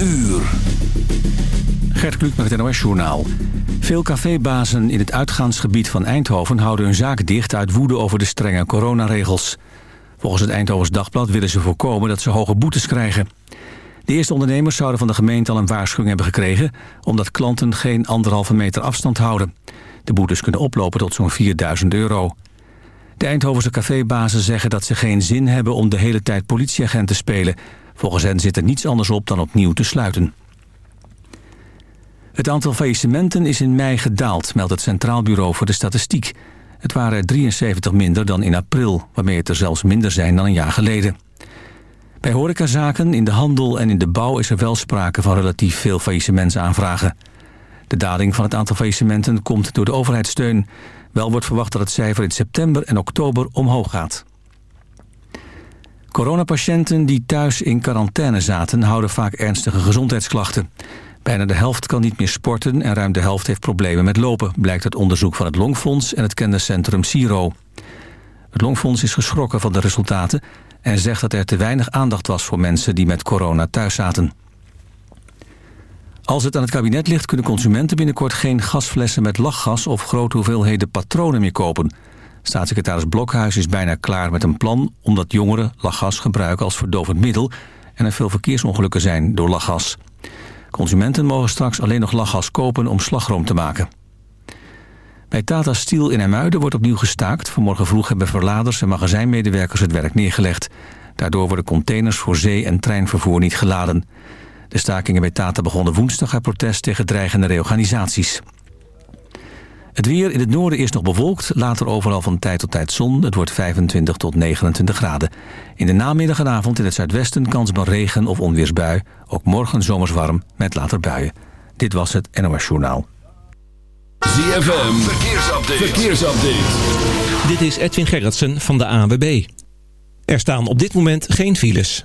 uur. Gert Kluk met het NOS Journaal. Veel cafébazen in het uitgaansgebied van Eindhoven houden hun zaak dicht uit woede over de strenge coronaregels. Volgens het Eindhovens Dagblad willen ze voorkomen dat ze hoge boetes krijgen. De eerste ondernemers zouden van de gemeente al een waarschuwing hebben gekregen... omdat klanten geen anderhalve meter afstand houden. De boetes kunnen oplopen tot zo'n 4000 euro. De Eindhovense cafébazen zeggen dat ze geen zin hebben om de hele tijd politieagent te spelen. Volgens hen zit er niets anders op dan opnieuw te sluiten. Het aantal faillissementen is in mei gedaald, meldt het Centraal Bureau voor de Statistiek. Het waren er 73 minder dan in april, waarmee het er zelfs minder zijn dan een jaar geleden. Bij horecazaken, in de handel en in de bouw is er wel sprake van relatief veel faillissementsaanvragen. De daling van het aantal faillissementen komt door de overheidssteun. Wel wordt verwacht dat het cijfer in september en oktober omhoog gaat. Coronapatiënten die thuis in quarantaine zaten... houden vaak ernstige gezondheidsklachten. Bijna de helft kan niet meer sporten en ruim de helft heeft problemen met lopen... blijkt uit onderzoek van het Longfonds en het kenniscentrum Siro. Het Longfonds is geschrokken van de resultaten... en zegt dat er te weinig aandacht was voor mensen die met corona thuis zaten. Als het aan het kabinet ligt kunnen consumenten binnenkort geen gasflessen met lachgas... of grote hoeveelheden patronen meer kopen... Staatssecretaris Blokhuis is bijna klaar met een plan... omdat jongeren lachgas gebruiken als verdovend middel... en er veel verkeersongelukken zijn door lachgas. Consumenten mogen straks alleen nog lachgas kopen om slagroom te maken. Bij Tata Steel in Hermuiden wordt opnieuw gestaakt. Vanmorgen vroeg hebben verladers en magazijnmedewerkers het werk neergelegd. Daardoor worden containers voor zee- en treinvervoer niet geladen. De stakingen bij Tata begonnen woensdag uit protest tegen dreigende reorganisaties. Het weer in het noorden is nog bewolkt, later overal van tijd tot tijd zon. Het wordt 25 tot 29 graden. In de namiddag en avond in het zuidwesten kans op regen of onweersbui. Ook morgen zomers warm met later buien. Dit was het NOS Journaal. ZFM, verkeersupdate. verkeersupdate. Dit is Edwin Gerritsen van de ANWB. Er staan op dit moment geen files.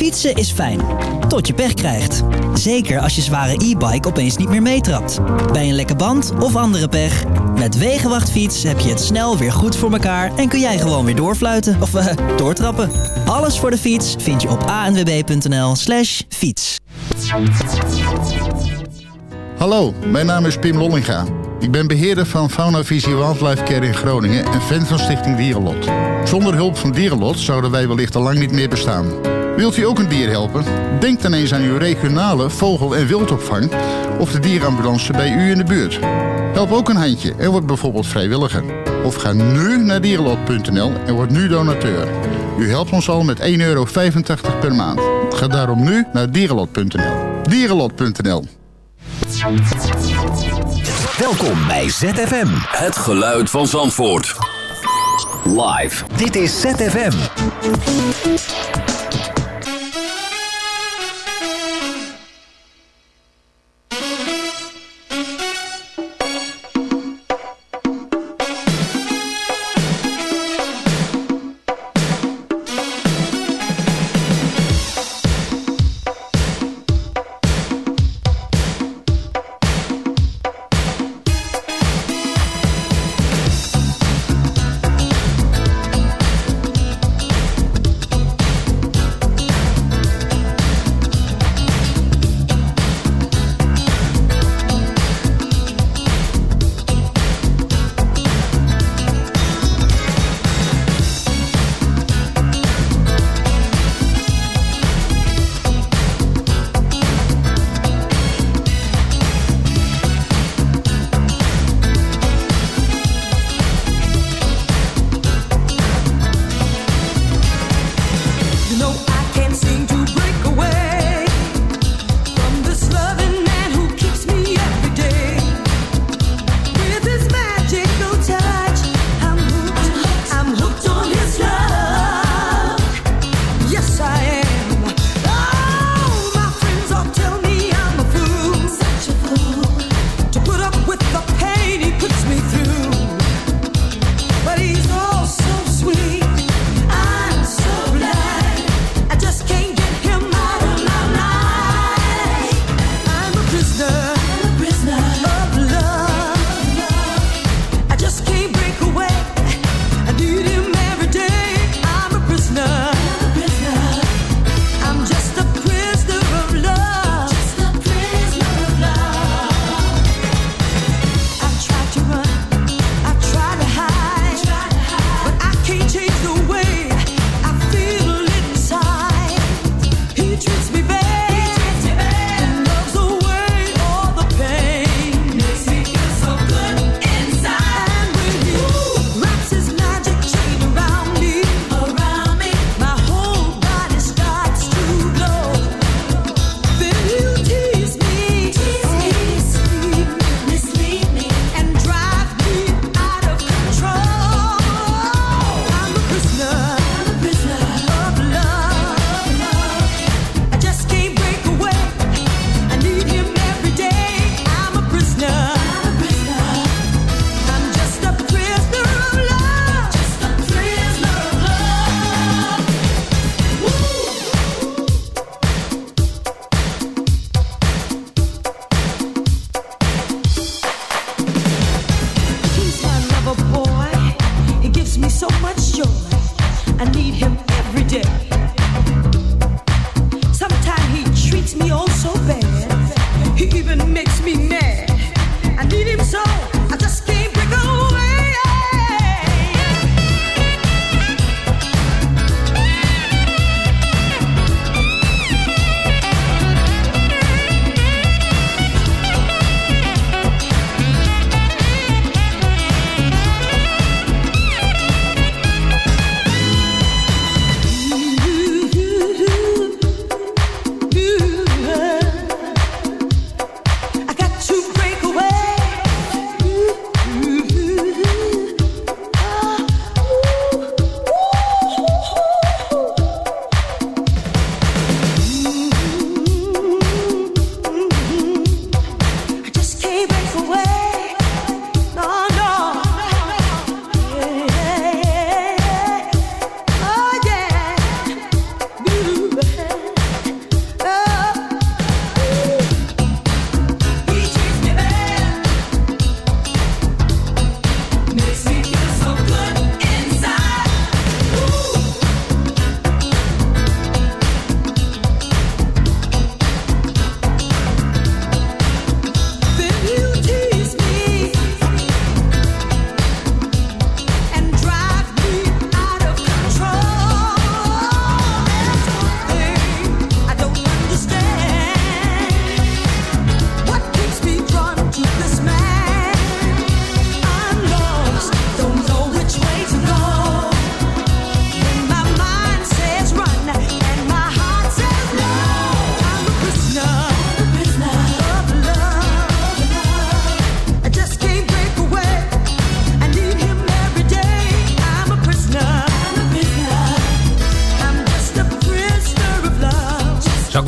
Fietsen is fijn, tot je pech krijgt. Zeker als je zware e-bike opeens niet meer meetrapt. Bij een lekke band of andere pech. Met Wegenwachtfiets heb je het snel weer goed voor elkaar... en kun jij gewoon weer doorfluiten of uh, doortrappen. Alles voor de fiets vind je op anwb.nl slash fiets. Hallo, mijn naam is Pim Lollinga. Ik ben beheerder van Fauna Visie Wildlife Care in Groningen... en fan van Stichting Dierenlot. Zonder hulp van Dierenlot zouden wij wellicht al lang niet meer bestaan... Wilt u ook een dier helpen? Denk dan eens aan uw regionale vogel- en wildopvang of de dierenambulance bij u in de buurt. Help ook een handje en word bijvoorbeeld vrijwilliger. Of ga nu naar dierenlot.nl en word nu donateur. U helpt ons al met 1,85 euro per maand. Ga daarom nu naar dierenlot.nl. Dierenlot.nl Welkom bij ZFM. Het geluid van Zandvoort. Live. Dit is ZFM.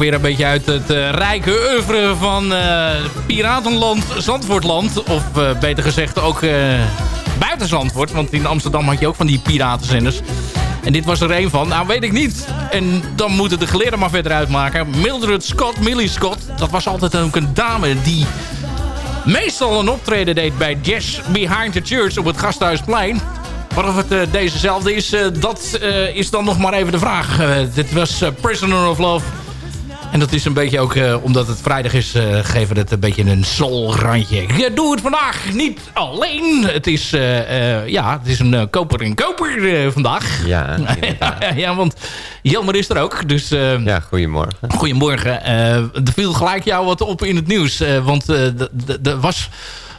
Weer een beetje uit het uh, rijke oeuvre van uh, Piratenland, Zandvoortland. Of uh, beter gezegd ook buiten Zandvoort. Want in Amsterdam had je ook van die piratenzenders. En dit was er een van. Nou, weet ik niet. En dan moeten de geleden maar verder uitmaken. Mildred Scott, Millie Scott. Dat was altijd ook een dame die meestal een optreden deed bij Jazz Behind the Church op het Gasthuisplein. Maar of het uh, dezezelfde is, dat is dan nog maar even de vraag. dit was Prisoner of Love en dat is een beetje ook, uh, omdat het vrijdag is, uh, geven het een beetje een soulrandje. Ik doe het vandaag niet alleen. Het is, uh, ja, het is een koper en koper vandaag. Ja, ja, want Jelmer is er ook. Dus, ja, goedemorgen. Goedemorgen. er viel gelijk jou wat op in het nieuws. want er was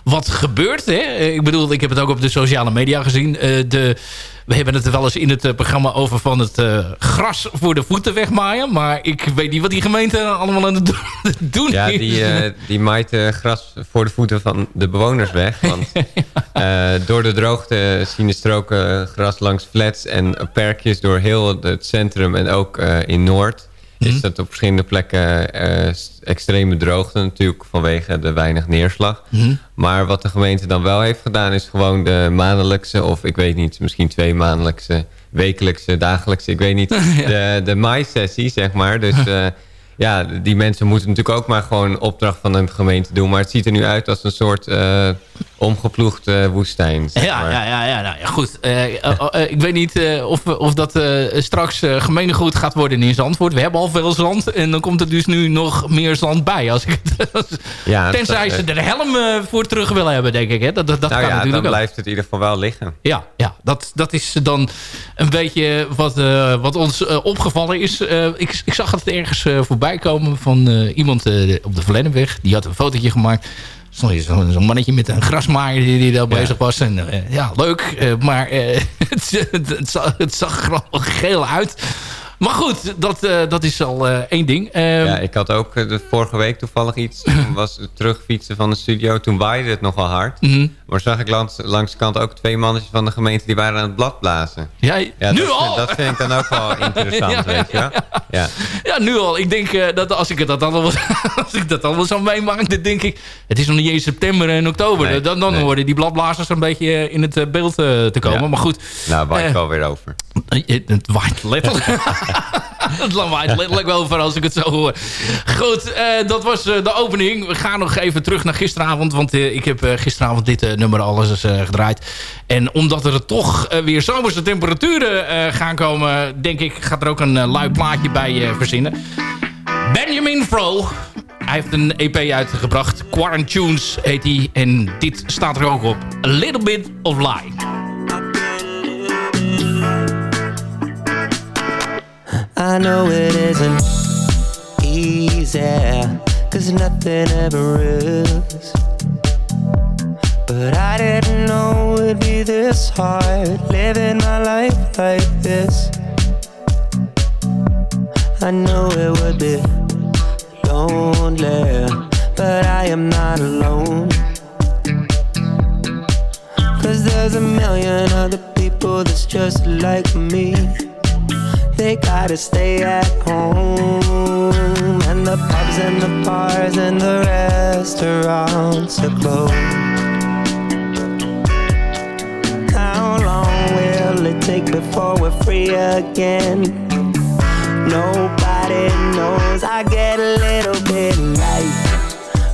wat gebeurd. Hè? Ik bedoel, ik heb het ook op de sociale media gezien. de we hebben het er wel eens in het eh, programma over van het uh, gras voor de voeten wegmaaien. Maar ik weet niet wat die gemeente allemaal aan het doen ja, is. die, uh, die maait uh, gras voor de voeten van de bewoners weg. Want ja. door de droogte zien de stroken gras langs flats en perkjes door heel het centrum en ook in Noord is mhm. dat op verschillende plekken uh, extreme droogte natuurlijk vanwege de weinig neerslag. Mhm. Maar wat de gemeente dan wel heeft gedaan is gewoon de maandelijkse of ik weet niet, misschien twee maandelijkse, wekelijkse, dagelijkse, ik weet niet, de, de maai-sessie zeg maar. Dus uh, ja, die mensen moeten natuurlijk ook maar gewoon opdracht van een gemeente doen. Maar het ziet er nu uit als een soort uh, omgeploegde woestijn. ja, ja, ja, ja, nou, ja, goed. Uh, uh, ik weet niet of, of dat straks gemeengoed gaat worden in Zandvoort. We hebben al veel zand en dan komt er dus nu nog meer zand bij. Als ik het, ja, Tenzij ze er helm voor terug willen hebben, denk ik. Hè? Dat, dat, dat nou kan ja, natuurlijk dan blijft het in ieder geval wel liggen. Ja, ja dat, dat is dan een beetje wat, wat ons opgevallen is. ik, ik zag het ergens voorbij komen van iemand op de Verlennenweg. Die had een fotootje gemaakt. Zo'n zo mannetje met een grasmaaier die, die daar ja. bezig was. En uh, ja, leuk. maar het, het, zag, het zag er al geel uit. Maar goed, dat, uh, dat is al uh, één ding. Uh, ja, ik had ook de vorige week toevallig iets. Toen was het terugfietsen van de studio. Toen waaide het nogal hard. Mm -hmm. Maar zag ik langs, langs de kant ook twee mannetjes van de gemeente... die waren aan het blad blazen. Ja, ja nu dat, al? Dat vind ik dan ook wel interessant, ja, weet je ja, ja. ja, nu al. Ik denk dat als ik dat allemaal, als ik dat allemaal zou meemaken... dan denk ik, het is nog niet eens september en oktober. Nee, dan dan nee. worden die bladblazers een beetje in het beeld te komen. Maar goed. Nou, waait wel weer over. Het waait letterlijk. het waait letterlijk wel voor als ik het zo hoor. Goed, uh, dat was uh, de opening. We gaan nog even terug naar gisteravond. Want ik heb gisteravond dit nummer alles gedraaid. En omdat er toch weer zomerse temperaturen gaan komen... denk ik, gaat er ook een lui plaatje bij verzinnen. Benjamin Fro. Hij heeft een EP uitgebracht. Quarantunes heet hij. En dit staat er ook op. A Little Bit of Lie. I know it isn't easy, cause nothing ever is. But I didn't know it'd be this hard, living my life like this. I know it would be lonely, but I am not alone. Cause there's a million other people that's just like me they gotta stay at home. And the pubs and the bars and the restaurants are closed. How long will it take before we're free again? Nobody knows. I get a little bit light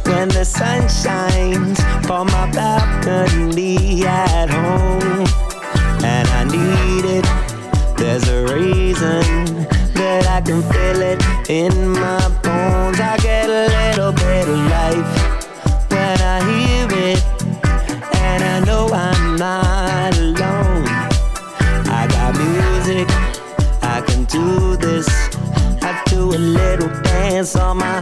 when the sun shines from my balcony at home. And I need it there's a reason that I can feel it in my bones. I get a little bit of life when I hear it, and I know I'm not alone. I got music, I can do this. I do a little dance on my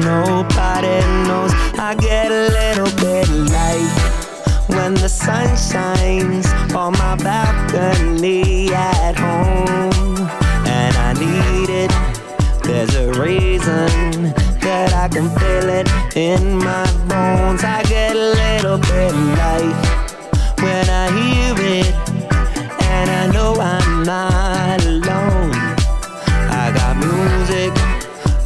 Nobody knows. I get a little bit light When the sun shines on my balcony at home. And I need it. There's a reason that I can feel it in my bones. I get a little bit light When I hear it. And I know I'm not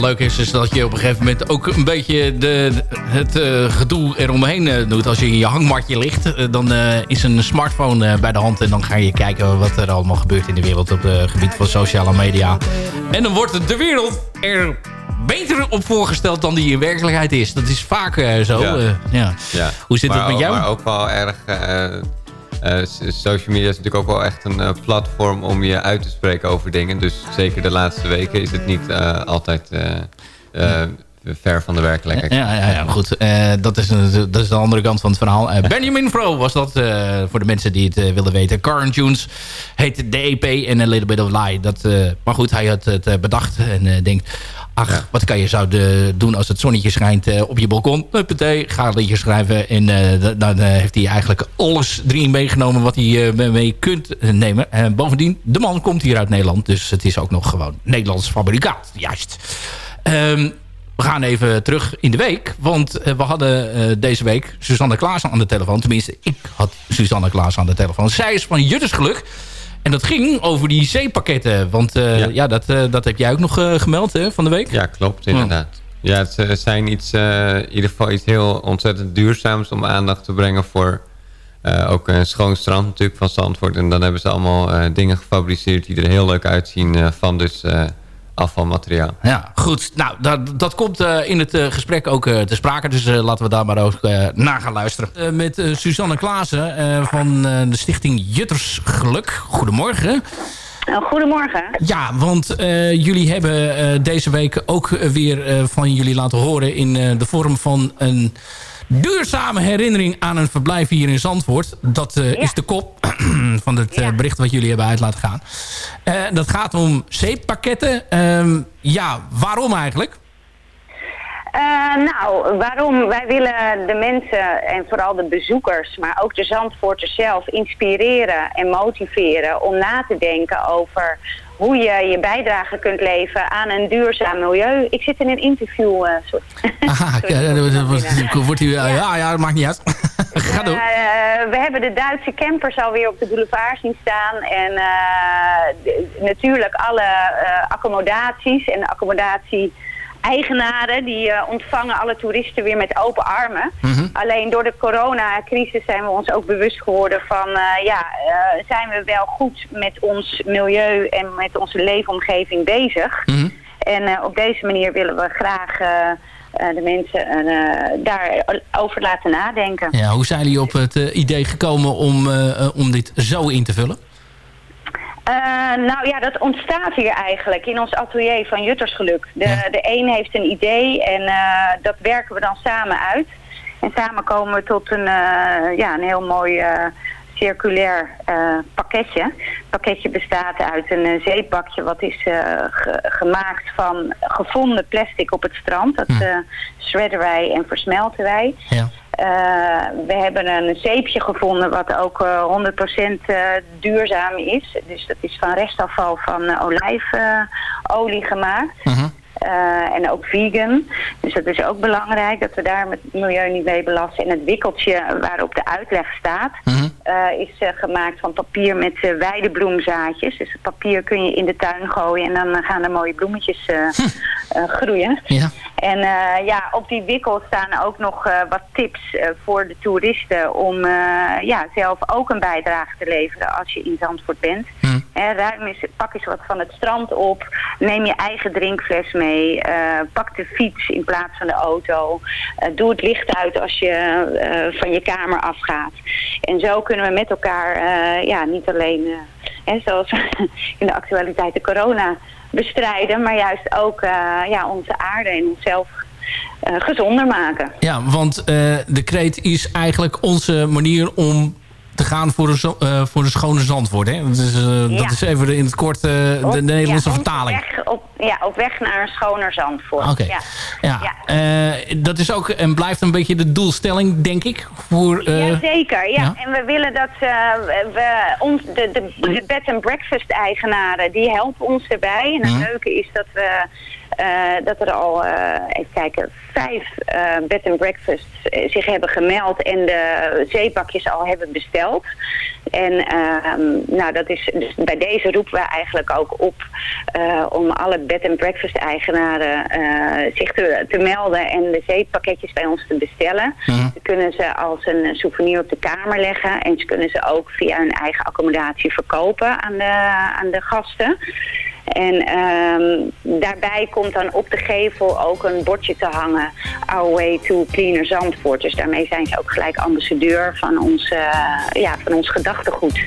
leuk is, is dat je op een gegeven moment ook een beetje de, het uh, gedoe eromheen uh, doet. Als je in je hangmatje ligt, dan is een smartphone bij de hand. En dan ga je kijken wat er allemaal gebeurt in de wereld op het gebied van sociale media. En dan wordt de wereld er beter op voorgesteld dan die in werkelijkheid is. Dat is vaak zo. Ja. ja. Ja. Hoe zit maar, het met jou? Maar ook wel erg... Uh, social media is natuurlijk ook wel echt een uh, platform om je uit te spreken over dingen. Dus zeker de laatste weken is het niet uh, altijd ver van de werkelijkheid. Ja, ja, ja goed. dat, is, dat is de andere kant van het verhaal. Benjamin Fro was dat voor de mensen die het willen weten. Current Tunes heet de EP en A Little Bit of Lie. Dat, maar goed, hij had het bedacht en denkt... Ach, wat kan je zouden doen als het zonnetje schijnt op je balkon? Huppatee, ga een liedje schrijven. En dan heeft hij eigenlijk alles erin meegenomen wat hij mee kunt nemen. En bovendien, de man komt hier uit Nederland. Dus het is ook nog gewoon Nederlands fabrikaat. Juist. Um, we gaan even terug in de week. Want we hadden deze week Susanne Klaas aan de telefoon. Tenminste, ik had Susanne Klaas aan de telefoon. Zij is van Juttersgeluk. En dat ging over die zeepakketten. Want uh, ja. ja, dat, uh, dat heb jij ook nog uh, gemeld hè, van de week. Ja, klopt inderdaad. Ja, het zijn iets, in ieder geval iets heel ontzettend duurzaams om aandacht te brengen voor ook een schoon strand natuurlijk van Zandvoort. En dan hebben ze allemaal dingen gefabriceerd die er heel leuk uitzien van dus afvalmateriaal. Ja, goed. Nou, dat, dat komt uh, in het uh, gesprek ook uh, te sprake. Dus laten we daar maar ook naar gaan luisteren. met Suzanne Klaassen van de stichting Jutters Geluk. Goedemorgen. Goedemorgen. Ja, want jullie hebben deze week ook weer van jullie laten horen... in de vorm van een duurzame herinnering aan een verblijf hier in Zandvoort. Dat uh, ja. is de kop van het uh, bericht wat jullie hebben uit laten gaan. Uh, dat gaat om zeeppakketten. Um, ja, waarom eigenlijk? nou, waarom? Wij willen de mensen en vooral de bezoekers, maar ook de Zandvoorters zelf inspireren en motiveren om na te denken over hoe je je bijdrage kunt leveren aan een duurzaam milieu. Ik zit in een interview. Uh. Aha, ja, dat wordt ja. ja, ja, dat maakt niet uit. Ga door. Uh, we hebben de Duitse campers alweer op de boulevard zien staan. En uh, de, natuurlijk alle accommodaties en accommodatie eigenaren die uh, ontvangen alle toeristen weer met open armen. Mm -hmm. Alleen door de coronacrisis zijn we ons ook bewust geworden van... Uh, ja, uh, zijn we wel goed met ons milieu en met onze leefomgeving bezig. Mm -hmm. En op deze manier willen we graag de mensen daarover laten nadenken. Ja, hoe zijn jullie op het idee gekomen om, om dit zo in te vullen? Uh, nou ja, dat ontstaat hier eigenlijk in ons atelier van Juttersgeluk. De, ja. de een heeft een idee en uh, dat werken we dan samen uit. En samen komen we tot een, uh, ja, een heel mooi circulair uh, pakketje. Het pakketje bestaat uit een uh, zeepbakje wat is gemaakt van gevonden plastic op het strand. Dat hm. shredden wij en versmelten wij. Ja. we hebben een zeepje gevonden wat ook 100% duurzaam is. Dus dat is van restafval van olijfolie gemaakt. -huh. Mhm. En ook vegan. Dus dat is ook belangrijk dat we daar met het milieu niet mee belasten. En het wikkeltje waarop de uitleg staat uh is uh, gemaakt van papier met weidebloemzaadjes. Dus het papier kun je in de tuin gooien en dan gaan er mooie bloemetjes hm. groeien. Ja. En ja, op die wikkel staan ook nog wat tips voor de toeristen om ja, zelf ook een bijdrage te leveren als je in Zandvoort bent. Ruim eens, pak eens wat van het strand op. Neem je eigen drinkfles mee. Uh, pak de fiets in plaats van de auto. Uh, doe het licht uit als je uh, van je kamer afgaat. En zo kunnen we met elkaar ja, niet alleen, hè, zoals in de actualiteit de corona bestrijden, maar juist ook ja, onze aarde en onszelf gezonder maken. Ja, want de kreet is eigenlijk onze manier om te gaan voor een, uh, voor een schone Zandvoort. Hè? Dus, uh, Dat is even in het kort uh, de Nederlandse ja, vertaling. Weg, op, ja, op weg naar een schoner Zandvoort. Oké. Ja. ja. dat is ook en blijft een beetje de doelstelling, denk ik. Voor, ja, zeker. Ja. En we willen dat we ons, de, de, de bed and breakfast eigenaren, die helpen ons erbij. En het mhm. leuke is dat we dat er al, uh, even kijken, vijf uh, bed and breakfasts zich hebben gemeld en de zeepakjes al hebben besteld. En ehm, nou, dat is, dus bij deze roepen we eigenlijk ook op om alle bed and breakfast eigenaren zich te, te, melden en de zeepakketjes bij ons te bestellen. -huh. Mhm. kunnen ze als een souvenir op de kamer leggen en ze kunnen ze ook via hun eigen accommodatie verkopen aan de, aan de gasten. En um, daarbij komt dan op de gevel ook een bordje te hangen. Our way to cleaner Zandvoort. Dus daarmee zijn ze ook gelijk ambassadeur van ons, uh, ja, van ons gedachtegoed.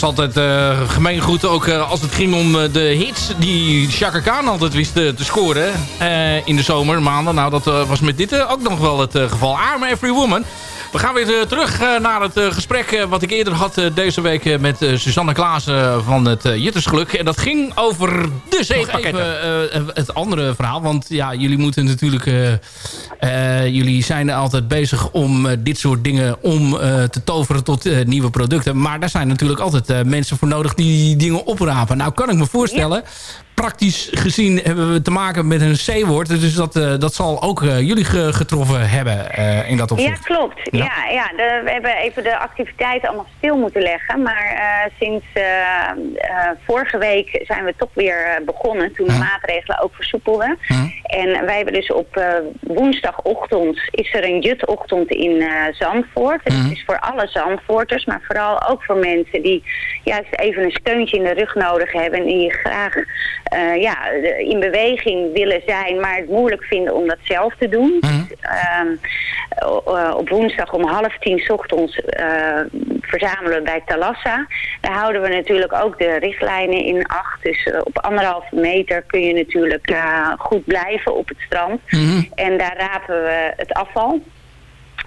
Was altijd uh, gemeengoed, ook uh, als het ging om uh, de hits die Chaka Khan altijd wist te scoren in de zomermaanden. Nou, dat was met dit ook nog wel het geval. I'm Every Woman. We gaan weer terug naar het gesprek wat ik eerder had deze week met Susanne Klaassen van het Juttersgeluk. En dat ging over de zeepakketten. het andere verhaal, want ja, jullie moeten natuurlijk... jullie zijn altijd bezig om dit soort dingen om te toveren tot nieuwe producten. Maar daar zijn natuurlijk altijd mensen voor nodig die dingen oprapen. Nou kan ik me voorstellen praktisch gezien hebben we te maken met een C-woord. Dus dat, uh, dat zal ook uh, jullie getroffen hebben uh, in dat opzicht. Ja, klopt. Ja, ja, ja de, we hebben even de activiteiten allemaal stil moeten leggen. Maar sinds vorige week zijn we toch weer begonnen. Toen de maatregelen ook versoepelden. En wij hebben dus op woensdagochtend is er een jutochtend in Zandvoort. En dat is voor alle Zandvoorters. Maar vooral ook voor mensen die juist even een steuntje in de rug nodig hebben. En die graag uh, ja, in beweging willen zijn, maar het moeilijk vinden om dat zelf te doen. Mm op woensdag om half tien ochtends uh, verzamelen bij Talassa. Daar houden we natuurlijk ook de richtlijnen in acht. Dus op anderhalve meter kun je natuurlijk goed blijven op het strand. Mhm. En daar rapen we het afval.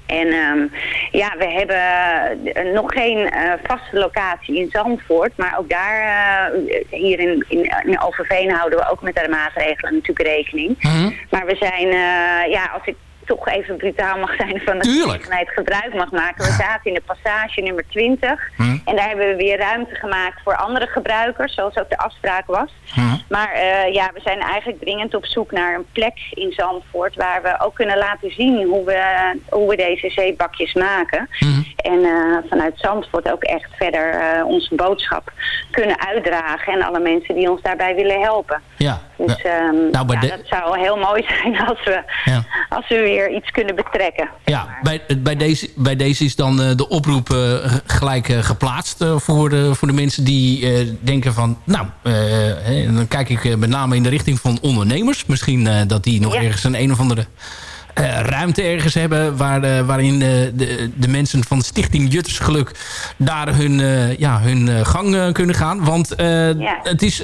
En um, ja, we hebben nog geen uh, vaste locatie in Zandvoort. Maar ook daar, uh, hier in, in, in, Overveen houden we ook met de maatregelen natuurlijk rekening. Mm Maar we zijn, uh, ja, als ik toch even brutaal mag zijn van de gelegenheid gebruik mag maken. We zaten in de passage nummer 20. Hm. En daar hebben we weer ruimte gemaakt voor andere gebruikers, zoals ook de afspraak was. Hm. Maar uh, ja, we zijn eigenlijk dringend op zoek naar een plek in Zandvoort waar we ook kunnen laten zien hoe we, hoe we deze zeebakjes maken. Hm. En uh, vanuit Zandvoort ook echt verder uh, onze boodschap kunnen uitdragen en alle mensen die ons daarbij willen helpen. Ja. Dus um, nou, ja, dat zou heel mooi zijn als we, ja. als we weer iets kunnen betrekken. Ja, bij, bij, deze, bij deze is dan uh, de oproep uh, gelijk uh, geplaatst voor, de, voor de mensen die denken van... Nou, dan kijk ik met name in de richting van ondernemers. Misschien dat die nog ja. ergens een een of andere ruimte ergens hebben... Waar, uh, waarin de, de, de, mensen van de stichting Juttersgeluk... daar hun, ja, hun gang kunnen gaan. Want ja. het is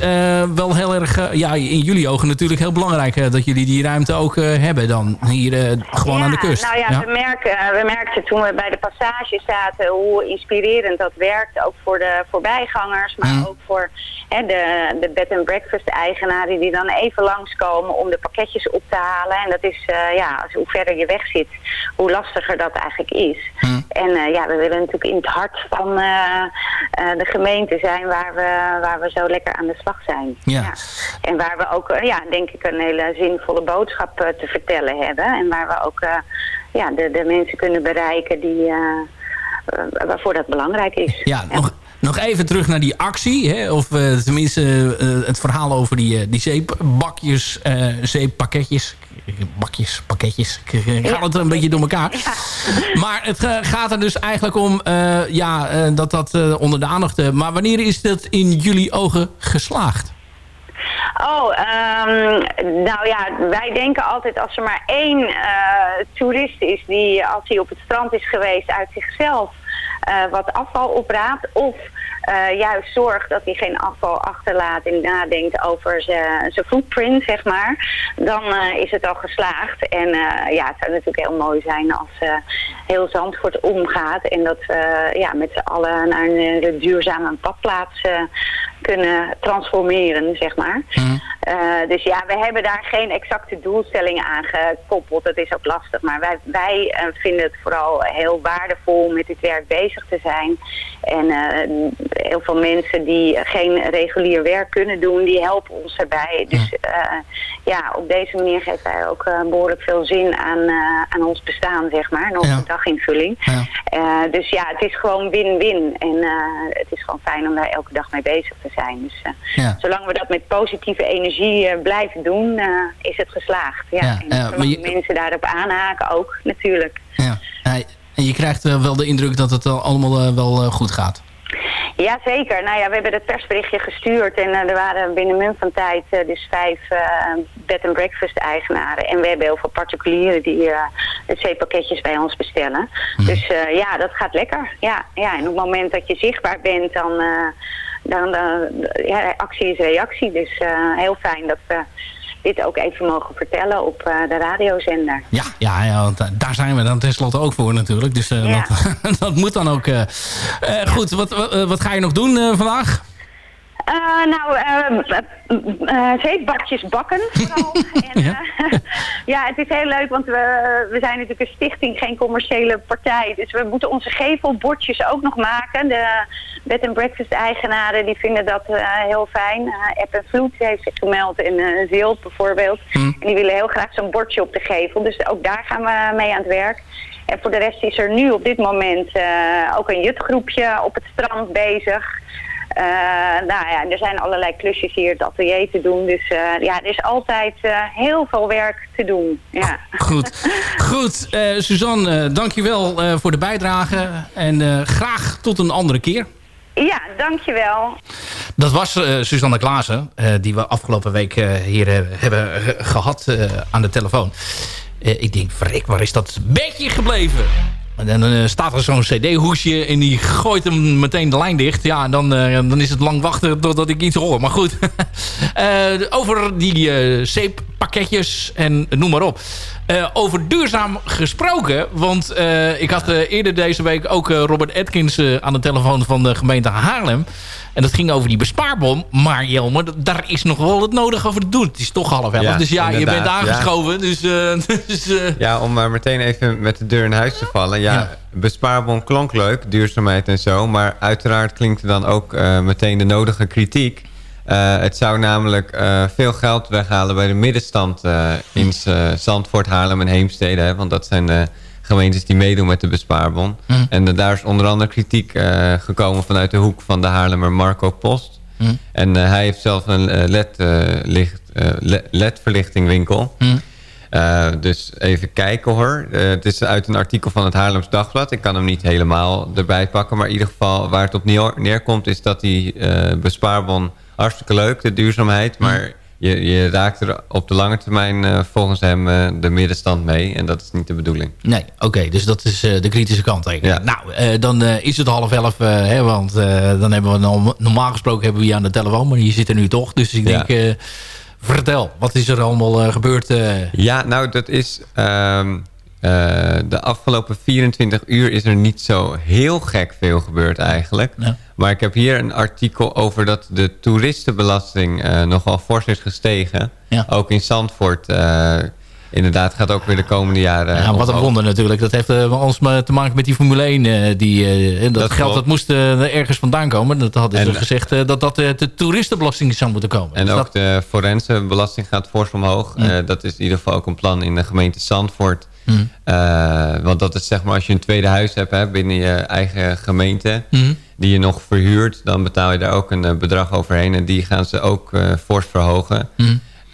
wel heel erg... ja, in jullie ogen natuurlijk heel belangrijk... dat jullie die ruimte ook hebben dan hier gewoon ja, aan de kust. Nou ja, We, merken, we merkten toen we bij de passage zaten... hoe inspirerend dat werkt. Ook voor de voorbijgangers, maar mm. ook voor hè, de, de bed and breakfast eigenaren... die dan even langskomen om de pakketjes op te halen. En dat is, ja hoe verder je weg zit, hoe lastiger dat eigenlijk is. Hm. En uh, ja, we willen natuurlijk in het hart van uh, uh, de gemeente zijn waar we, waar we zo lekker aan de slag zijn. Ja. ja. En waar we ook, ja, denk ik, een hele zinvolle boodschap te vertellen hebben. En waar we ook ja, de, de mensen kunnen bereiken die, waarvoor dat belangrijk is. Ja, nog, nog even terug naar die actie. Hè? Of uh, tenminste uh, het verhaal over die, uh, die zeepbakjes, zeeppakketjes bakjes, pakketjes. Ik ga het een beetje door elkaar. Maar het gaat er dus eigenlijk om uh, ja, uh, dat dat onder de aandacht... maar wanneer is dat in jullie ogen geslaagd? Oh, um, nou ja, wij denken altijd als er maar één toerist is... die als hij op het strand is geweest uit zichzelf wat afval opraadt... of uh, juist zorgt dat hij geen afval achterlaat en nadenkt over zijn footprint, zeg maar, dan uh, is het al geslaagd. En uh, ja, het zou natuurlijk heel mooi zijn als heel Zandvoort omgaat en dat we ja, met z'n allen naar een duurzame badplaats kunnen transformeren, zeg maar. Mm. Uh, dus ja, we hebben daar geen exacte doelstellingen aan gekoppeld. Dat is ook lastig. Maar wij, wij uh, vinden het vooral heel waardevol met dit werk bezig te zijn. En uh, heel veel mensen die geen regulier werk kunnen doen, die helpen ons erbij. Dus ja, op deze manier geeft wij ook behoorlijk veel zin aan, aan ons bestaan, zeg maar. En onze ja. daginvulling. Ja. dus ja, het is gewoon win-win. En het is gewoon fijn om daar elke dag mee bezig te zijn. Dus ja. zolang we dat met positieve energie uh, blijven doen, uh, is het geslaagd. Ja. ja en je... mensen daarop aanhaken ook, natuurlijk. Ja. En je krijgt wel de indruk dat het allemaal wel goed gaat. Ja, zeker. Nou ja, we hebben het persberichtje gestuurd en uh, er waren binnen mum van tijd uh, dus vijf uh, bed and breakfast eigenaren. En we hebben heel veel particulieren die het zeepakketjes bij ons bestellen. Hm. Dus ja, dat gaat lekker. Ja, ja, en op het moment dat je zichtbaar bent, dan, dan ja, actie is reactie. Dus heel fijn dat we dit ook even mogen vertellen op uh, de radiozender. Ja, ja, ja want eh, daar zijn we dan tenslotte ook voor natuurlijk. Dus ja. dat, dat, moet dan ook. Goed, wat, wat, wat, ga je nog doen vandaag? Uh, nou, uh, zeepbakjes bakken vooral. en, ja. ja, het is heel leuk, want we, we zijn natuurlijk een stichting, geen commerciële partij. Dus we moeten onze gevelbordjes ook nog maken. De bed and breakfast eigenaren die vinden dat heel fijn. App en Vloed heeft zich gemeld in Zilt bijvoorbeeld. Hm. En die willen heel graag zo'n bordje op de gevel. Dus ook daar gaan we mee aan het werk. En voor de rest is er nu op dit moment ook een jutgroepje op het strand bezig... Uh, nou ja, er zijn allerlei klusjes hier het atelier te doen. Dus uh, ja, er is altijd uh, heel veel werk te doen. Ja. Goed, Goed Suzanne, dankjewel voor de bijdrage. En graag tot een andere keer. Ja, dankjewel. Dat was Suzanne Klaassen, die we afgelopen week hier hebben gehad aan de telefoon. ik denk, verrek, waar is dat bedje gebleven? En dan uh, staat er zo'n cd-hoesje en die gooit hem meteen de lijn dicht. Ja, dan, uh, dan is het lang wachten totdat ik iets hoor. Maar goed, uh, over die zeeppakketjes en noem maar op. over duurzaam gesproken, want ik had eerder deze week ook Robert Atkins aan de telefoon van de gemeente Haarlem. En dat ging over die bespaarbom. Maar Jelmer, daar is nog wel het nodige over te doen. Het is toch half elf. Ja, dus ja, je bent aangeschoven. Ja. Dus, dus. Ja, om maar meteen even met de deur in huis te vallen. Ja, ja. bespaarbom klonk leuk, duurzaamheid en zo. Maar uiteraard klinkt er dan ook meteen de nodige kritiek. Het zou namelijk veel geld weghalen bij de middenstand in Zandvoort, Haarlem en Heemstede. Hè, want dat zijn de gemeentes die meedoen met de bespaarbon. Mm. En daar is onder andere kritiek gekomen vanuit de hoek van de Haarlemmer Marco Post. Mm. En hij heeft zelf een LED-verlichtingwinkel. LED mm. dus even kijken hoor. het is uit een artikel van het Haarlems Dagblad. Ik kan hem niet helemaal erbij pakken. Maar in ieder geval waar het op neerkomt is dat die bespaarbon hartstikke leuk, de duurzaamheid. Maar je, je raakt er op de lange termijn uh, volgens hem uh, de middenstand mee. En dat is niet de bedoeling. Nee, oké. dus dat is uh, de kritische kanttekening. Ja. Nou, dan is het half elf. hè, want dan hebben we normaal gesproken hebben we je aan de telefoon. Maar je zit er nu toch. Dus ik ja. Vertel. Wat is er allemaal gebeurd? Ja, nou dat is... Um, de afgelopen 24 uur is er niet zo heel gek veel gebeurd eigenlijk. Ja. Maar ik heb hier een artikel over dat de toeristenbelasting nogal fors is gestegen. Ja. Ook in Zandvoort. Inderdaad, gaat ook weer de komende jaren... Ja, wat een wonder natuurlijk. Dat heeft uh, ons te maken met die Formule 1. die, dat, dat geld dat moest ergens vandaan komen. Dat hadden ze gezegd dat dat de toeristenbelasting zou moeten komen. En dus ook dat... de forensenbelasting gaat fors omhoog. Dat is in ieder geval ook een plan in de gemeente Zandvoort... Mm. want dat is zeg maar als je een tweede huis hebt hè, binnen je eigen gemeente... Mm die je nog verhuurt, dan betaal je daar ook een eh, bedrag overheen. En die gaan ze ook fors verhogen.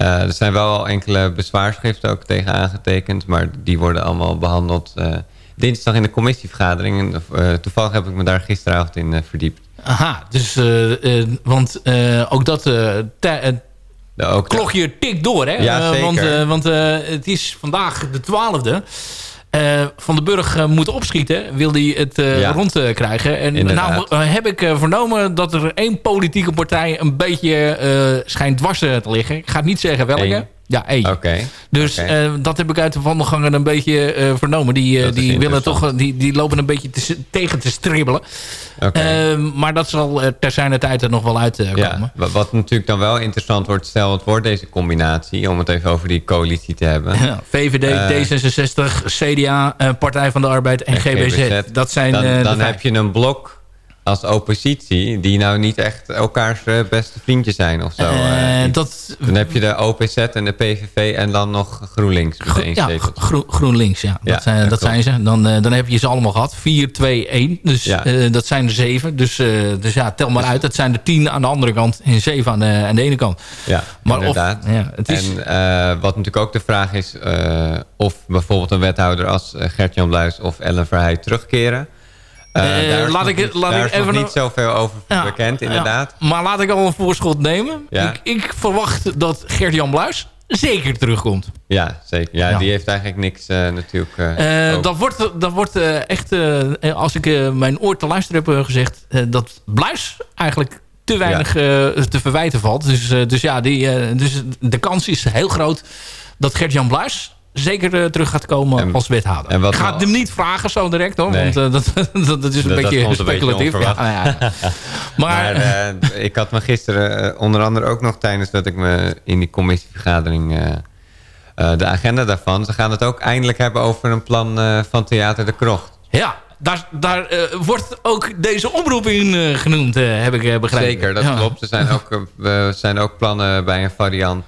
Uh, er zijn wel enkele bezwaarschriften ook tegen aangetekend. Maar die worden allemaal behandeld uh, dinsdag in de commissievergadering. En, toevallig heb ik me daar gisteravond in verdiept. Aha, dus want ook dat... Klokje tikt door, hè? Ja, zeker. want, want het is vandaag de twaalfde. Uh, van de Burg uh, moet opschieten, wil hij het uh, ja. rondkrijgen. En Inderdaad. nou heb ik vernomen dat er één politieke partij een beetje schijnt dwars te liggen. Ik ga het niet zeggen welke. Eén. Ja, één. Okay. Dus okay. Uh, dat heb ik uit de wandelgangen een beetje uh, vernomen. Die, uh, die, willen toch, die, die lopen een beetje te, tegen te stribbelen. Okay. maar dat zal ter zijn tijd er nog wel uitkomen. Ja, wat natuurlijk dan wel interessant wordt, stel het wordt deze combinatie... om het even over die coalitie te hebben. Ja, VVD, D66, CDA, Partij van de Arbeid en, en GBZ. GBZ. Dat zijn dan, dan heb je een blok als oppositie... die nou niet echt elkaars eh, beste vriendjes zijn of zo. Uh, dat... Dan heb je de OPZ en de PVV en dan nog GroenLinks. Gro ja, Gro GroenLinks, ja. ja dat, zijn, dat, zijn ze. Dan, dan heb je ze allemaal gehad. 4, 2, 1. Dus ja. dat zijn er zeven. Dus, dus ja, tel maar uit. Dat zijn er tien aan de andere kant en zeven aan de, aan de ene kant. Ja, maar inderdaad. Of, ja, het is... En wat natuurlijk ook de vraag is... of bijvoorbeeld een wethouder als Gert-Jan Bluis of Ellen Verheij terugkeren... Uh, daar laat ik, laat daar ik is even nog niet zoveel over bekend, inderdaad. Maar laat ik al een voorschot nemen. Ik, ik, verwacht dat Gert-Jan Bluis zeker terugkomt. Ja, zeker. Ja, die heeft eigenlijk niks uh, natuurlijk... Uh, dat wordt, dat wordt echt, als ik mijn oor te luisteren heb gezegd... dat Bluis eigenlijk te weinig te verwijten valt. Dus, dus ja, die, dus de kans is heel groot dat Gert-Jan Bluis zeker uh, terug gaat komen als wethouder. En ik ga hem niet vragen zo direct hoor. Want uh, dat, dat, dat, is een dat, beetje speculatief. ja, ja. maar, maar uh, ik had me gisteren onder andere ook nog tijdens dat ik me in die commissievergadering... de agenda daarvan. Ze gaan het ook eindelijk hebben over een plan van Theater de Krocht. Ja, daar, daar wordt ook deze omroep in genoemd, heb ik begrepen. Zeker, dat klopt. Er zijn ook, zijn ook plannen bij een variant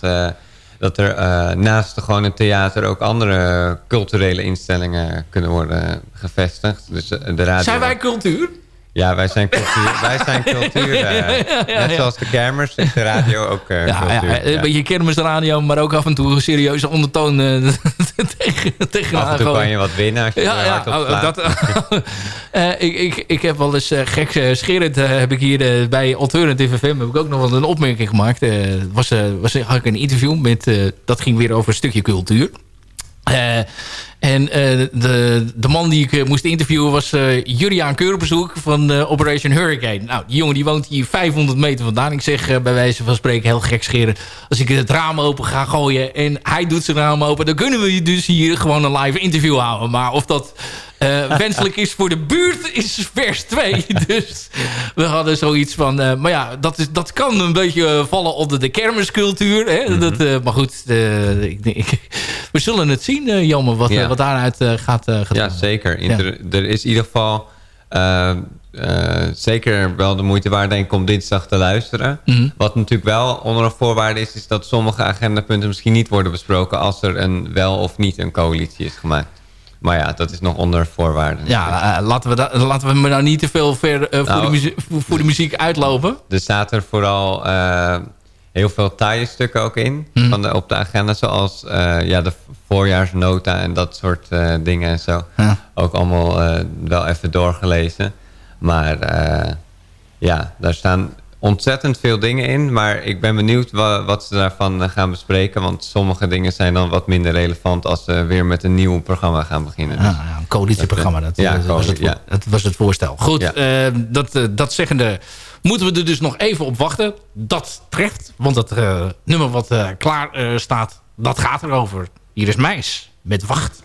dat er uh, naast gewoon een theater ook andere culturele instellingen kunnen worden gevestigd. Dus de radio... Zijn wij cultuur? Ja, wij zijn cultuur. wij zijn cultuur. Uh, net zoals de kermers is de radio ook uh, ja, cultuur. Ja, een beetje kermisradio, maar ook af en toe een serieuze ondertoon uh, tegen, tegen Af en toe kan je wat winnen als je ja, ja, oh, dat, ik, ik, ik heb wel eens gek scherend heb ik hier bij Alternative FM heb ik ook nog wel een opmerking gemaakt. was, was had ik een interview met, dat ging weer over een stukje cultuur. Uh, en uh, de, de man die ik uh, moest interviewen was Juriaan Keurbezoek van Operation Hurricane. Nou, die jongen die woont hier 500 meter vandaan. Ik zeg bij wijze van spreken heel gek scheren. Als ik het raam open ga gooien en hij doet zijn raam open... dan kunnen we dus hier gewoon een live interview houden. Maar of dat uh, wenselijk is voor de buurt is vers 2. Dus we hadden zoiets van... Uh, maar ja, dat, is, dat kan een beetje vallen onder de kermiscultuur. Hè? Mm -hmm. dat, uh, maar goed, ik, ik, we zullen het zien, Jammer, wat, ja. wat daaruit gaat, gaat Ja, zeker. Ja. Er, er, is in ieder geval... zeker wel de moeite waard denk ik om dinsdag te luisteren. Mm -hmm. Wat natuurlijk wel onder een voorwaarde is... is dat sommige agendapunten misschien niet worden besproken... als er een wel of niet een coalitie is gemaakt. Maar ja, dat is nog onder voorwaarden. Ja, uh, laten, we da laten we me nou niet te veel ver uh, nou, voor, de muziek, voor de muziek uitlopen. Er staat er vooral uh, heel veel taaie stukken ook in mm. van de, op de agenda. Zoals ja, de voorjaarsnota en dat soort dingen en zo. Ook allemaal wel even doorgelezen. Maar ja, daar staan ontzettend veel dingen in. Maar ik ben benieuwd wat, wat, ze daarvan eh, gaan bespreken. Want sommige dingen zijn dan wat minder relevant... als ze weer met een nieuw programma gaan beginnen. Dus ah, een coalitieprogramma, dat, ja, dat, was het, ja. dat was het voorstel. Goed, ja. uh, dat, uh, dat zeggende moeten we er dus nog even op wachten. Dat treft, want het uh, nummer wat klaar staat... dat gaat erover. Hier is Meis met Wacht.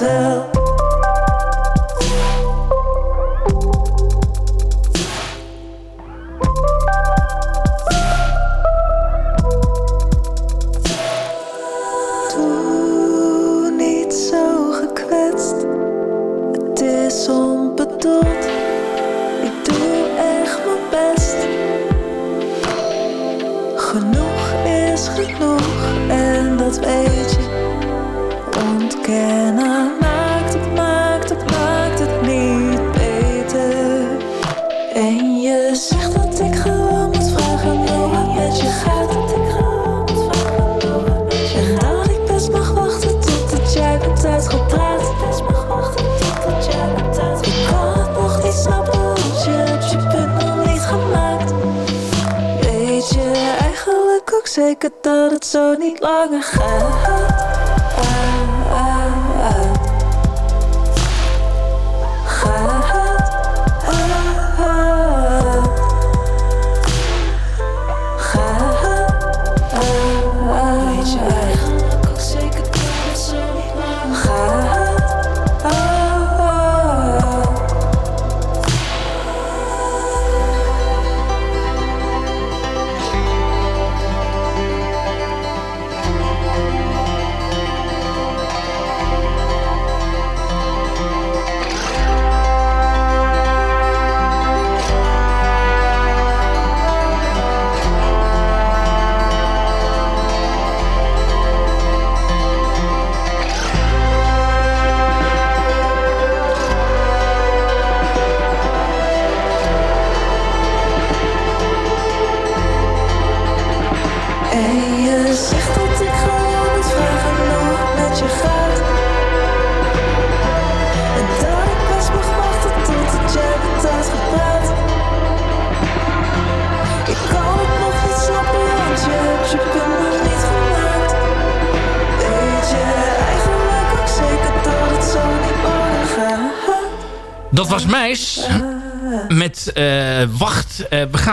weet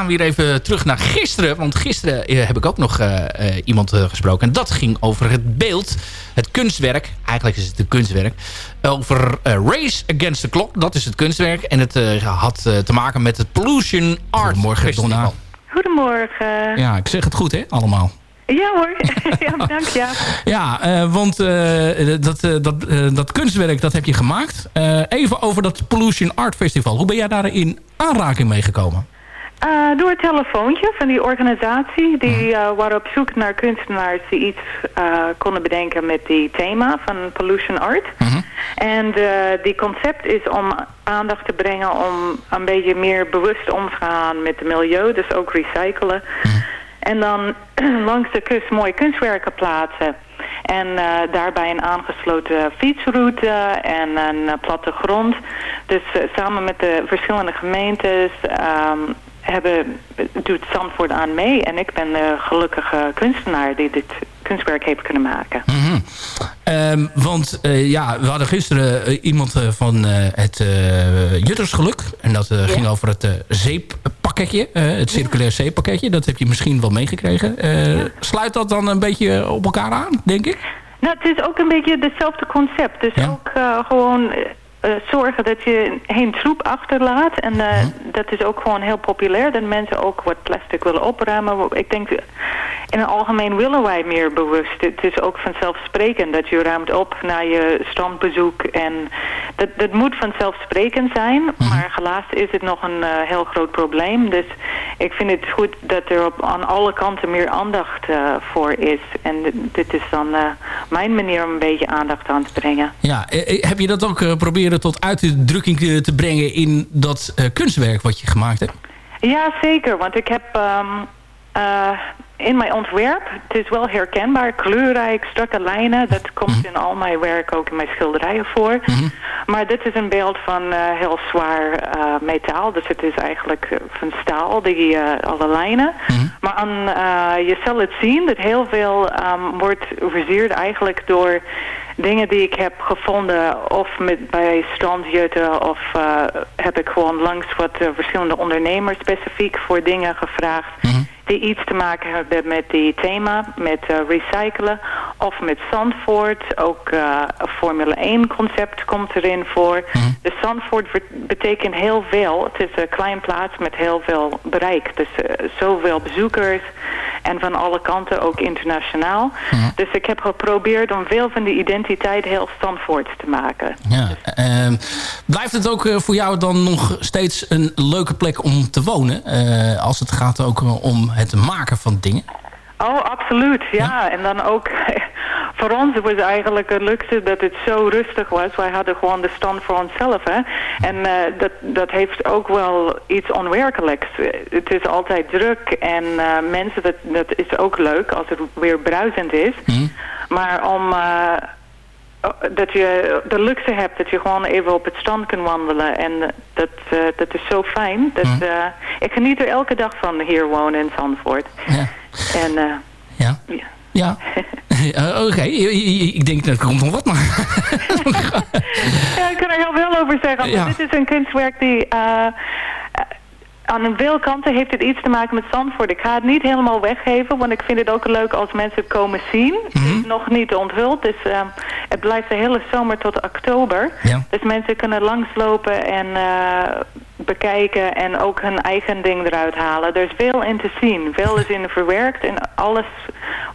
gaan weer even terug naar gisteren. Want gisteren uh, heb ik ook nog iemand gesproken. En dat ging over het beeld. Het kunstwerk. Eigenlijk is het een kunstwerk. Over Race Against the Clock. Dat is het kunstwerk. En het had te maken met het Pollution Art Morgen, Festival. Donna. Goedemorgen. Ja, ik zeg het goed hè, allemaal. Ja hoor, ja, dank ja. Ja, uh, want uh, dat, uh, dat, dat kunstwerk dat heb je gemaakt. even over dat Pollution Art Festival. Hoe ben jij daar in aanraking mee gekomen? Door het telefoontje van die organisatie. Die uh, waren op zoek naar kunstenaars die iets konden bedenken met die thema van Pollution Art. Mhm. En die concept is om aandacht te brengen om een beetje meer bewust om te gaan met het milieu. Dus ook recyclen. Mhm. En dan langs de kust mooie kunstwerken plaatsen. En uh, daarbij een aangesloten fietsroute en een uh, plattegrond. Dus uh, samen met de verschillende gemeentes um, hebben, doet Zandvoort aan mee. En ik ben de gelukkige kunstenaar die dit kunstwerk heeft kunnen maken. Mm -hmm. um, want ja, we hadden gisteren iemand van het Juttersgeluk. En dat ging over het zeeppakketje. het circulair zeeppakketje. Dat heb je misschien wel meegekregen. Sluit dat dan een beetje op elkaar aan, denk ik? Nou, het is ook een beetje hetzelfde concept. Dus Ja. ook uh, gewoon uh, zorgen dat je geen troep achterlaat. En uh, dat is ook gewoon heel populair. Dat mensen ook wat plastic willen opruimen. Ik denk, in het algemeen willen wij meer bewust. Het is ook vanzelfsprekend dat je ruimt op na je strandbezoek. En dat, dat moet vanzelfsprekend zijn. Maar helaas is het nog een uh, heel groot probleem. Dus ik vind het goed dat er op, aan alle kanten meer aandacht uh, voor is. En dit is dan mijn manier om een beetje aandacht aan te brengen. Ja, eh, heb je dat ook uh, proberen tot uitdrukking te, te brengen in dat uh, kunstwerk wat je gemaakt hebt? Ja, zeker. Want ik heb um, uh, in mijn ontwerp, het is wel herkenbaar, kleurrijk, strakke lijnen. Dat komt Mhm. in al mijn werk, ook in mijn schilderijen voor. Maar dit is een beeld van uh, heel zwaar uh, metaal. Dus het is eigenlijk van staal, die, uh, alle lijnen. Mhm. Maar aan, je zal het zien dat heel veel um, wordt versierd eigenlijk door dingen die ik heb gevonden. Of met, bij strandjutten of uh, heb ik gewoon langs wat uh, verschillende ondernemers specifiek voor dingen gevraagd. Die iets te maken hebben met die thema, met uh, recyclen of met Zandvoort. Ook uh, een Formule 1 concept komt erin voor. Dus Zandvoort betekent heel veel. Het is een klein plaats met heel veel bereik. Dus zoveel bezoekers en van alle kanten ook internationaal. Dus ik heb geprobeerd om veel van die identiteit heel Zandvoort te maken. Ja, uh, blijft het ook uh, voor jou dan nog steeds een leuke plek om te wonen? Uh, als het gaat ook om het maken van dingen? Oh, absoluut, ja. ja. En dan ook, voor ons was eigenlijk het luxe dat het zo rustig was. Wij hadden gewoon de stand voor onszelf, hè. En uh, dat, dat heeft ook wel iets onwerkelijks. Het is altijd druk en uh, mensen, dat, dat is ook leuk als het weer bruisend is. Mm. Maar om... Uh, dat je de luxe hebt dat je gewoon even op het strand kunt wandelen. En dat, uh, dat is zo fijn. Dat, uh, ik geniet er elke dag van hier wonen in Zandvoort. Ja. En, uh, Ja. Ja. Uh, Oké, ik denk dat komt nog wat, maar... ja, ik kan er heel veel over zeggen. Ja. Dit is een kunstwerk die... Uh, aan veel kanten heeft het iets te maken met Zandvoort. Ik ga het niet helemaal weggeven, want ik vind het ook leuk als mensen het komen zien. Het is Mhm. nog niet onthuld, dus uh, het blijft de hele zomer tot oktober. Ja. Dus mensen kunnen langslopen en uh, bekijken en ook hun eigen ding eruit halen. Er is veel in te zien. Veel is in verwerkt en alles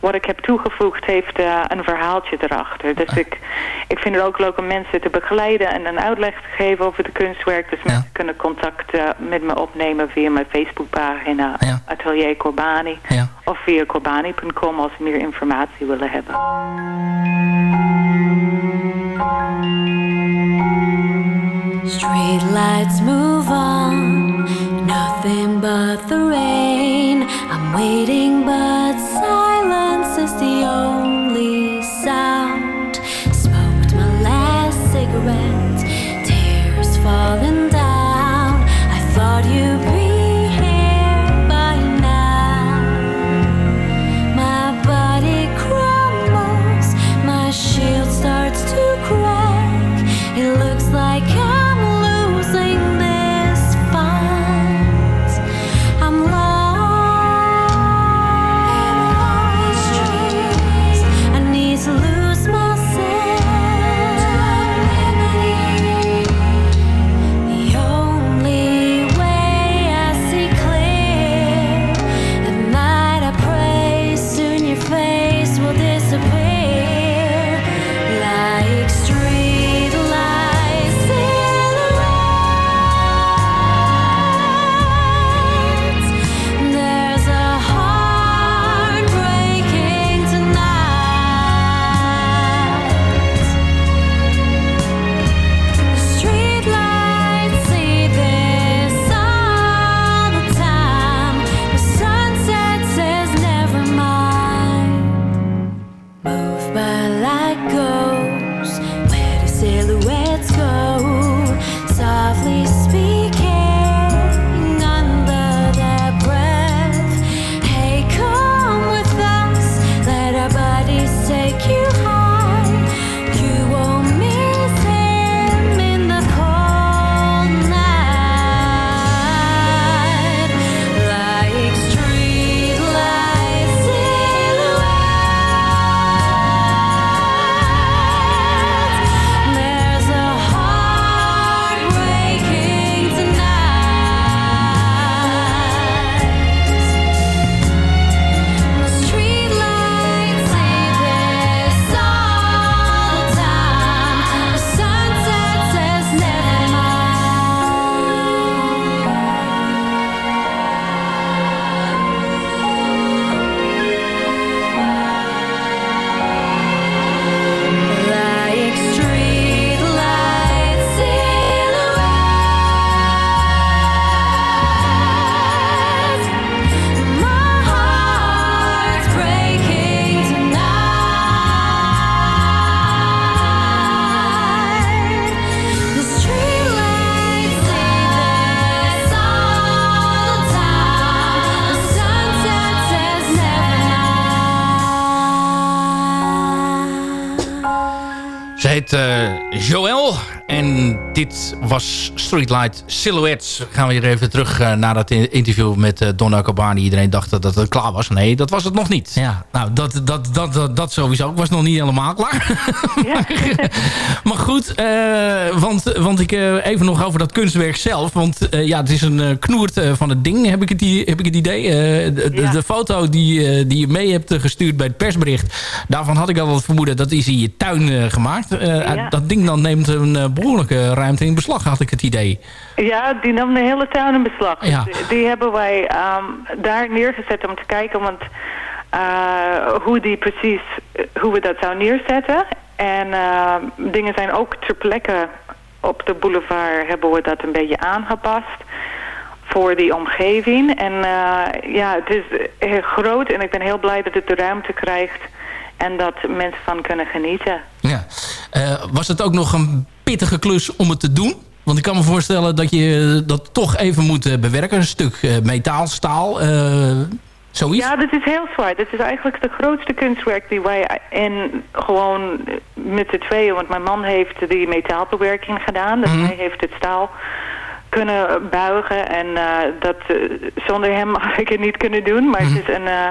wat ik heb toegevoegd heeft uh, een verhaaltje erachter. Dus ik, ik vind het ook leuk om mensen te begeleiden en een uitleg te geven over de kunstwerk. Dus mensen kunnen contact uh, met me opnemen via mijn Facebookpagina ja. Atelier Corbani. Ja. Of via corbani.com als ze meer informatie willen hebben. Street lights move on, nothing but the rain. I'm waiting, was Streetlight Silhouettes. Gaan we hier even terug uh, naar dat interview met uh, Donna Cabani. Iedereen dacht dat het klaar was. Nee, dat was het nog niet. Ja, nou, dat, dat, dat, dat, dat sowieso. Ik was nog niet helemaal klaar. Ja. maar goed, want, want ik even nog over dat kunstwerk zelf. Want ja, het is een knoert van het ding, heb ik het, heb ik het idee. De, ja. de, foto die, die je mee hebt gestuurd bij het persbericht. Daarvan had ik al het vermoeden, dat is in je tuin gemaakt. Ja. Dat ding dan neemt een behoorlijke ruimte in beslag, had ik het idee. Ja, die nam de hele tuin in beslag. Ja. Die, die, hebben wij um, daar neergezet om te kijken want, uh, hoe die precies, hoe we dat zouden neerzetten. En uh, dingen zijn ook ter plekke op de boulevard hebben we dat een beetje aangepast voor die omgeving. En uh, ja, het is heel groot en ik ben heel blij dat het de ruimte krijgt en dat mensen van kunnen genieten. Ja. Uh, was het ook nog een pittige klus om het te doen? Want ik kan me voorstellen dat je dat toch even moet bewerken. Een stuk uh, metaal, staal. Uh, Zoiets? Ja, dat is heel zwaar. Dat is eigenlijk de grootste kunstwerk die wij in gewoon met z'n tweeën, want mijn man heeft die metaalbewerking gedaan, dus Mhm. hij heeft het staal kunnen buigen en eh, dat eh, zonder hem had ik het niet kunnen doen, maar Mhm. het is een, eh,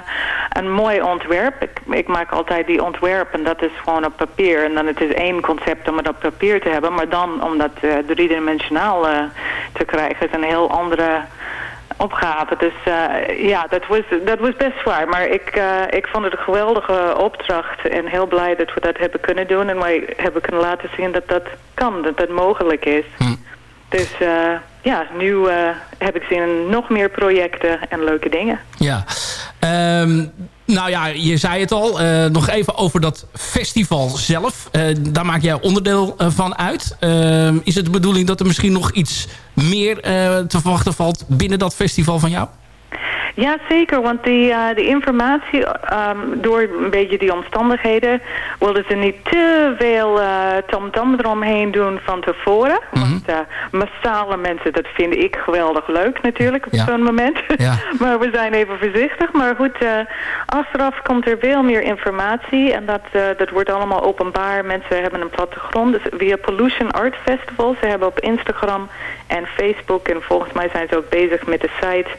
een mooi ontwerp. Ik, ik maak altijd die ontwerp en dat is gewoon op papier en dan het is één concept om het op papier te hebben, maar dan om dat driedimensionaal te krijgen is een heel andere opgave. Dus eh, ja, dat was, dat was best zwaar. Maar ik, eh, ik vond het een geweldige opdracht en heel blij dat we dat hebben kunnen doen. En wij hebben kunnen laten zien dat dat kan, dat dat mogelijk is. Dus eh, ja, nu eh, heb ik zin in nog meer projecten en leuke dingen. Ja. Ehm, nou ja, je zei het al. eh, nog even over dat festival zelf. Daar maak jij onderdeel van uit. Ehm, is het de bedoeling dat er misschien nog iets meer te verwachten valt binnen dat festival van jou? Ja, zeker. Want die, eh, die informatie, ehm, door een beetje die omstandigheden, wilden ze niet te veel eh, tamtam eromheen doen van tevoren. Want eh, massale mensen, dat vind ik geweldig leuk natuurlijk op Ja. zo'n moment. Ja. maar we zijn even voorzichtig. Maar goed, achteraf komt er veel meer informatie en dat, dat wordt allemaal openbaar. Mensen hebben een plattegrond. Dus via Pollution Art Festival. Ze hebben op Instagram en Facebook en volgens mij zijn ze ook bezig met de site.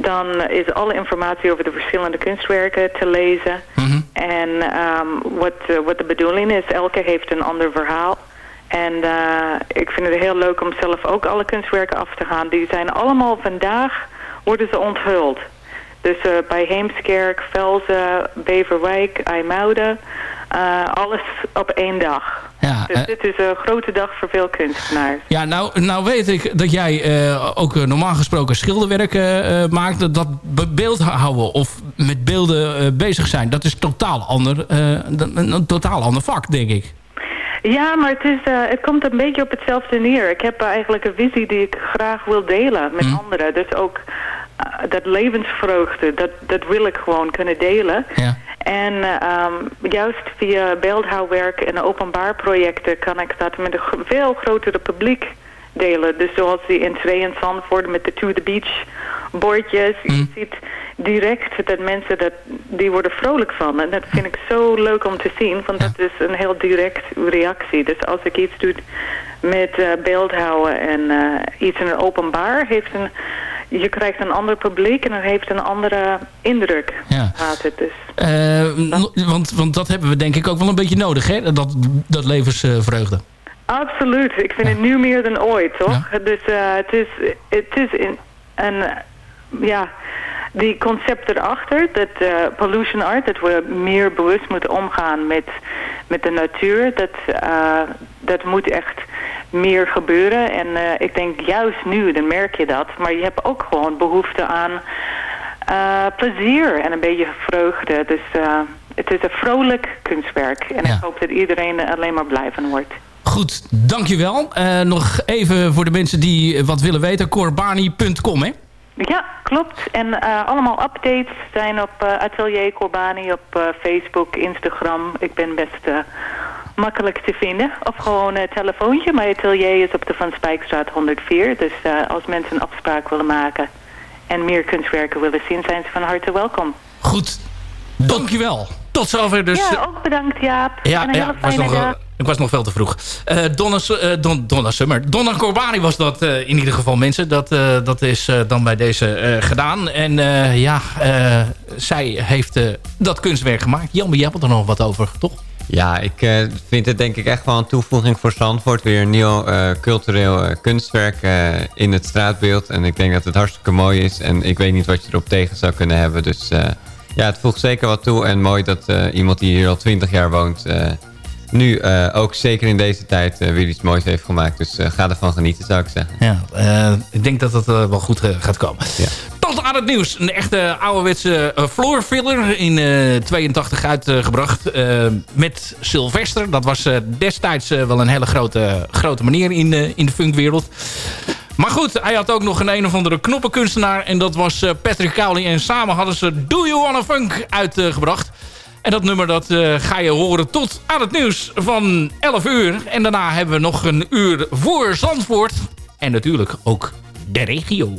Dan is alle informatie over de verschillende kunstwerken te lezen. En ehm, wat, eh, wat de bedoeling is, elke heeft een ander verhaal. En eh, ik vind het heel leuk om zelf ook alle kunstwerken af te gaan. Die zijn allemaal vandaag, worden ze onthuld. Dus eh, bij Heemskerk, Velzen, Beverwijk, IJmuiden, alles op één dag. Ja, Dus eh, dit is een grote dag voor veel kunstenaars. Ja, nou, nou weet ik dat jij eh, ook eh, normaal gesproken schilderwerk eh, eh, maakt. Dat, dat be- beeldhouden of met beelden bezig zijn, dat is totaal ander, een, een totaal ander vak, denk ik. Ja, maar het, is, het komt een beetje op hetzelfde neer. Ik heb eigenlijk een visie die ik graag wil delen met anderen. Dus ook dat levensvreugde, dat, dat wil ik gewoon kunnen delen. Ja. En ehm, juist via beeldhouwwerk en openbaar projecten kan ik dat met een veel grotere publiek delen. Dus zoals die in Twee en Zandvoort met de To The Beach bordjes. Je ziet direct dat mensen dat, die worden vrolijk van. En dat vind ik zo leuk om te zien, want dat is een heel direct reactie. Dus als ik iets doe met eh, beeldhouden en eh, iets in een openbaar, heeft een, je krijgt een ander publiek en het heeft een andere indruk. Ja. Het dus. Eh, want, want dat hebben we denk ik ook wel een beetje nodig, hè? Dat, dat levensvreugde. Absoluut. Ik vind het nu meer dan ooit, toch? Dus eh, het is, het is in, een, ja, die concept erachter, dat eh, pollution art, dat we meer bewust moeten omgaan met, met de natuur, dat, dat moet echt meer gebeuren. En eh, ik denk juist nu, dan merk je dat, maar je hebt ook gewoon behoefte aan eh, plezier en een beetje vreugde. Dus eh, het is een vrolijk kunstwerk en ik hoop dat iedereen er alleen maar blij van wordt. Goed, dankjewel. Nog even voor de mensen die wat willen weten. Corbani.com, hè? Ja, klopt. En allemaal updates zijn op Atelier Corbani op Facebook, Instagram. Ik ben best makkelijk te vinden. Of gewoon een telefoontje. Mijn atelier is op de Van Spijkstraat 104. Dus eh, als mensen een afspraak willen maken en meer kunstwerken willen zien, zijn ze van harte welkom. Goed, dankjewel. Tot zover dus. ja, ook bedankt Jaap. Ja, en een ja hele ik, was fijne nog, eh, dag. ik was nog veel te vroeg. Eh Donna, eh, Don, Donna Summer. Donna Corbani was dat eh, in ieder geval, mensen. Dat, eh, dat is eh, dan bij deze eh, gedaan. En eh, ja, eh, zij heeft eh, dat kunstwerk gemaakt. Jan, jij hebt er nog wat over, toch? Ja, ik eh, vind het denk ik echt wel een toevoeging voor Zandvoort. Weer een nieuw eh, cultureel eh, kunstwerk in het straatbeeld. En ik denk dat het hartstikke mooi is. En ik weet niet wat je erop tegen zou kunnen hebben. Dus ja, het voegt zeker wat toe. En mooi dat iemand die hier al twintig jaar woont... nu eh, ook zeker in deze tijd eh, weer iets moois heeft gemaakt. Dus eh, ga ervan genieten, zou ik zeggen. Ja, ik denk dat eh, wel goed gaat komen. Tot aan het nieuws. Een echte ouderwetse floor filler in eh 82 uitgebracht. met Sylvester. Dat was destijds wel een hele grote, grote manier in, de in de funkwereld. Maar goed, hij had ook nog een een of andere knoppenkunstenaar. En dat was Patrick Cowley. En samen hadden ze Do You Wanna Funk uitgebracht. En dat nummer dat eh, ga je horen tot aan het nieuws van 11 uur. En daarna hebben we nog een uur voor Zandvoort. En natuurlijk ook de regio.